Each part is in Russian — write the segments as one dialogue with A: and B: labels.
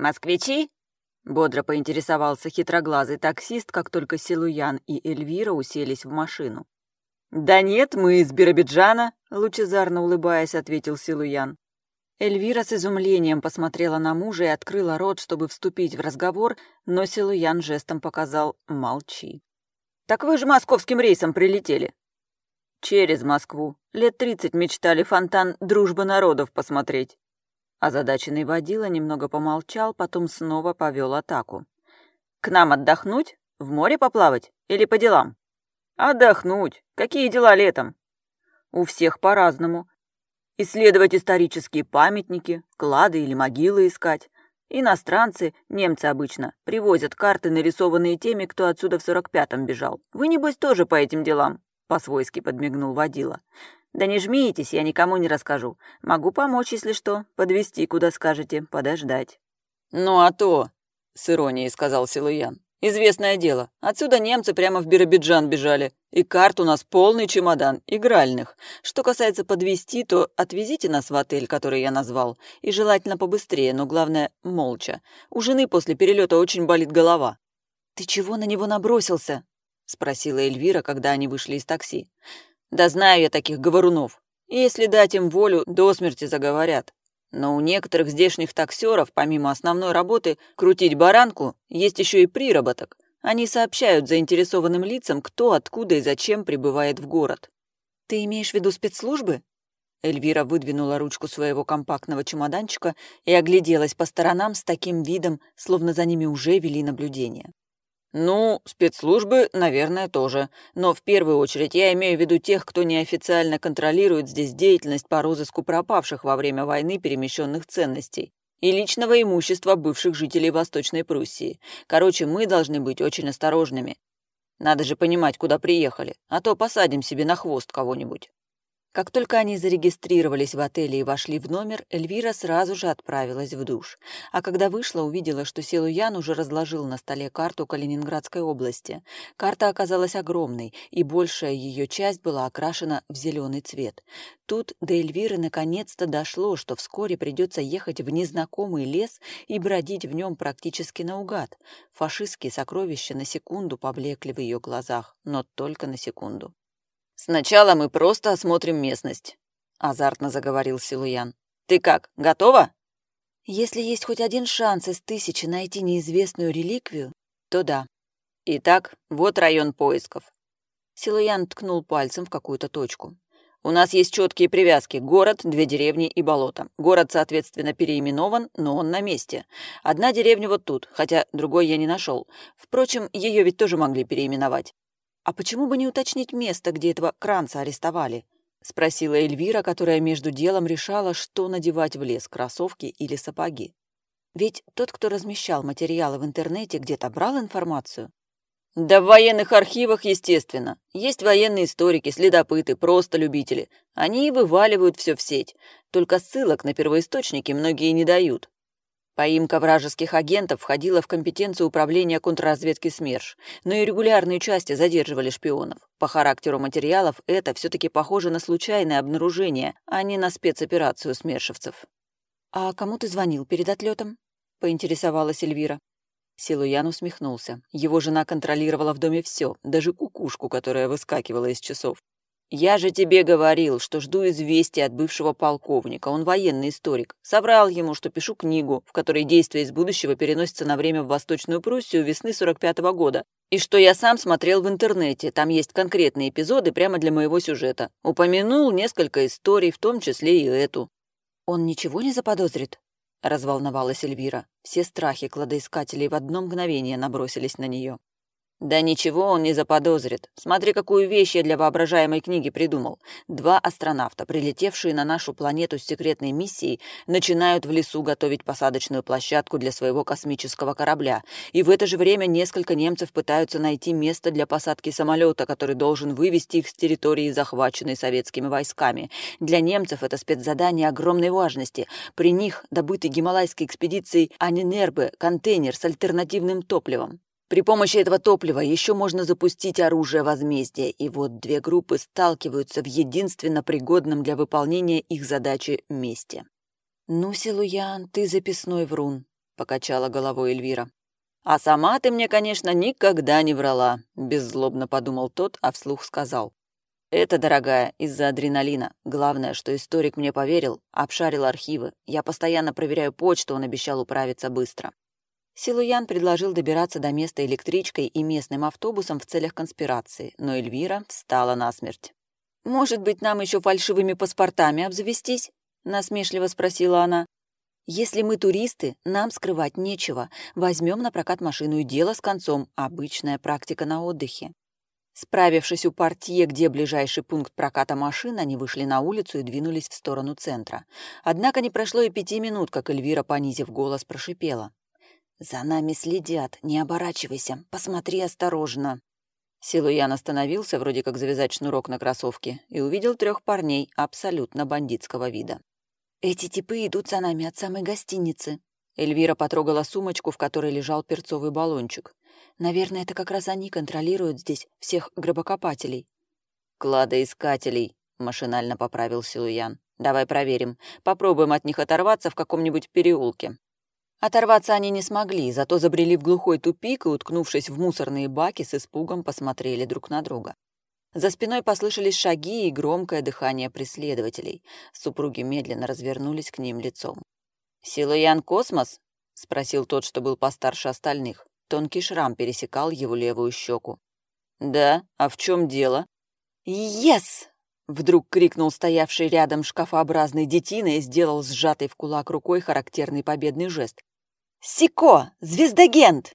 A: «Москвичи?» — бодро поинтересовался хитроглазый таксист, как только Силуян и Эльвира уселись в машину. «Да нет, мы из Биробиджана», — лучезарно улыбаясь, ответил Силуян. Эльвира с изумлением посмотрела на мужа и открыла рот, чтобы вступить в разговор, но Силуян жестом показал «молчи». «Так вы же московским рейсом прилетели». «Через Москву. Лет тридцать мечтали фонтан «Дружба народов» посмотреть». Озадаченный водила немного помолчал, потом снова повел атаку. «К нам отдохнуть? В море поплавать? Или по делам?» «Отдохнуть. Какие дела летом?» «У всех по-разному. Исследовать исторические памятники, клады или могилы искать. Иностранцы, немцы обычно, привозят карты, нарисованные теми, кто отсюда в сорок пятом бежал. Вы, небось, тоже по этим делам?» По-свойски подмигнул водила. «Да не жмитесь, я никому не расскажу. Могу помочь, если что, подвести куда скажете, подождать». «Ну а то», — с иронией сказал Силуян. «Известное дело. Отсюда немцы прямо в Биробиджан бежали. И карт у нас полный чемодан, игральных. Что касается подвести, то отвезите нас в отель, который я назвал. И желательно побыстрее, но главное, молча. У жены после перелета очень болит голова». «Ты чего на него набросился?» — спросила Эльвира, когда они вышли из такси. Да знаю я таких говорунов. Если дать им волю, до смерти заговорят. Но у некоторых здешних таксеров, помимо основной работы, крутить баранку, есть еще и приработок. Они сообщают заинтересованным лицам, кто, откуда и зачем прибывает в город. «Ты имеешь в виду спецслужбы?» Эльвира выдвинула ручку своего компактного чемоданчика и огляделась по сторонам с таким видом, словно за ними уже вели наблюдение. «Ну, спецслужбы, наверное, тоже. Но в первую очередь я имею в виду тех, кто неофициально контролирует здесь деятельность по розыску пропавших во время войны перемещенных ценностей и личного имущества бывших жителей Восточной Пруссии. Короче, мы должны быть очень осторожными. Надо же понимать, куда приехали, а то посадим себе на хвост кого-нибудь». Как только они зарегистрировались в отеле и вошли в номер, Эльвира сразу же отправилась в душ. А когда вышла, увидела, что Силуян уже разложил на столе карту Калининградской области. Карта оказалась огромной, и большая ее часть была окрашена в зеленый цвет. Тут до Эльвиры наконец-то дошло, что вскоре придется ехать в незнакомый лес и бродить в нем практически наугад. Фашистские сокровища на секунду поблекли в ее глазах, но только на секунду. «Сначала мы просто осмотрим местность», — азартно заговорил Силуян. «Ты как, готова?» «Если есть хоть один шанс из тысячи найти неизвестную реликвию, то да. Итак, вот район поисков». Силуян ткнул пальцем в какую-то точку. «У нас есть четкие привязки. Город, две деревни и болото. Город, соответственно, переименован, но он на месте. Одна деревня вот тут, хотя другой я не нашел. Впрочем, ее ведь тоже могли переименовать. «А почему бы не уточнить место, где этого Кранца арестовали?» — спросила Эльвира, которая между делом решала, что надевать в лес, кроссовки или сапоги. «Ведь тот, кто размещал материалы в интернете, где-то брал информацию?» «Да в военных архивах, естественно. Есть военные историки, следопыты, просто любители. Они и вываливают все в сеть. Только ссылок на первоисточники многие не дают. Поимка вражеских агентов входила в компетенцию управления контрразведки СМЕРШ, но и регулярные части задерживали шпионов. По характеру материалов это все-таки похоже на случайное обнаружение, а не на спецоперацию смершевцев. «А кому ты звонил перед отлетом?» — поинтересовалась Эльвира. Силуян усмехнулся. Его жена контролировала в доме все, даже кукушку, которая выскакивала из часов. «Я же тебе говорил, что жду известия от бывшего полковника. Он военный историк. Соврал ему, что пишу книгу, в которой действие из будущего переносится на время в Восточную Пруссию весны 45-го года. И что я сам смотрел в интернете. Там есть конкретные эпизоды прямо для моего сюжета. Упомянул несколько историй, в том числе и эту». «Он ничего не заподозрит?» — разволновалась Эльвира. Все страхи кладоискателей в одно мгновение набросились на нее. Да ничего он не заподозрит. Смотри, какую вещь я для воображаемой книги придумал. Два астронавта, прилетевшие на нашу планету с секретной миссией, начинают в лесу готовить посадочную площадку для своего космического корабля. И в это же время несколько немцев пытаются найти место для посадки самолета, который должен вывести их с территории, захваченной советскими войсками. Для немцев это спецзадание огромной важности. При них добытый гималайской экспедицией Анинербе контейнер с альтернативным топливом. При помощи этого топлива еще можно запустить оружие возмездия, и вот две группы сталкиваются в единственно пригодном для выполнения их задачи месте. «Ну, Силуян, ты записной врун», — покачала головой Эльвира. «А сама ты мне, конечно, никогда не врала», — беззлобно подумал тот, а вслух сказал. «Это, дорогая, из-за адреналина. Главное, что историк мне поверил, обшарил архивы. Я постоянно проверяю почту, он обещал управиться быстро». Силуян предложил добираться до места электричкой и местным автобусом в целях конспирации, но Эльвира встала насмерть. «Может быть, нам еще фальшивыми паспортами обзавестись?» — насмешливо спросила она. Если мы туристы, нам скрывать нечего. Возьмем на прокат машину и дело с концом. Обычная практика на отдыхе. Справившись у портье, где ближайший пункт проката машин, они вышли на улицу и двинулись в сторону центра. Однако не прошло и пяти минут, как Эльвира, понизив голос, прошипела. «За нами следят. Не оборачивайся. Посмотри осторожно». Силуян остановился, вроде как завязать шнурок на кроссовке, и увидел трех парней абсолютно бандитского вида. «Эти типы идут за нами от самой гостиницы». Эльвира потрогала сумочку, в которой лежал перцовый баллончик. «Наверное, это как раз они контролируют здесь всех гробокопателей». «Кладоискателей», — машинально поправил Силуян. «Давай проверим. Попробуем от них оторваться в каком-нибудь переулке». Оторваться они не смогли, зато забрели в глухой тупик и, уткнувшись в мусорные баки, с испугом посмотрели друг на друга. За спиной послышались шаги и громкое дыхание преследователей. Супруги медленно развернулись к ним лицом. «Силуян Космос?» — спросил тот, что был постарше остальных. Тонкий шрам пересекал его левую щеку. «Да, а в чем дело?» «Ес!» — вдруг крикнул стоявший рядом шкафообразный детина и сделал сжатый в кулак рукой характерный победный жест. «Сико! Звездагент!»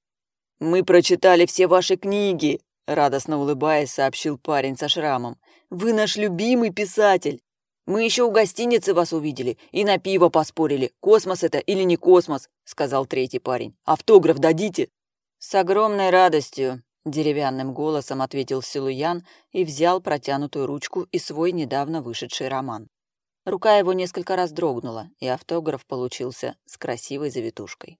A: «Мы прочитали все ваши книги!» Радостно улыбаясь, сообщил парень со шрамом. «Вы наш любимый писатель! Мы еще у гостиницы вас увидели и на пиво поспорили, космос это или не космос», — сказал третий парень. «Автограф дадите?» «С огромной радостью», — деревянным голосом ответил Силуян и взял протянутую ручку и свой недавно вышедший роман. Рука его несколько раз дрогнула, и автограф получился с красивой завитушкой.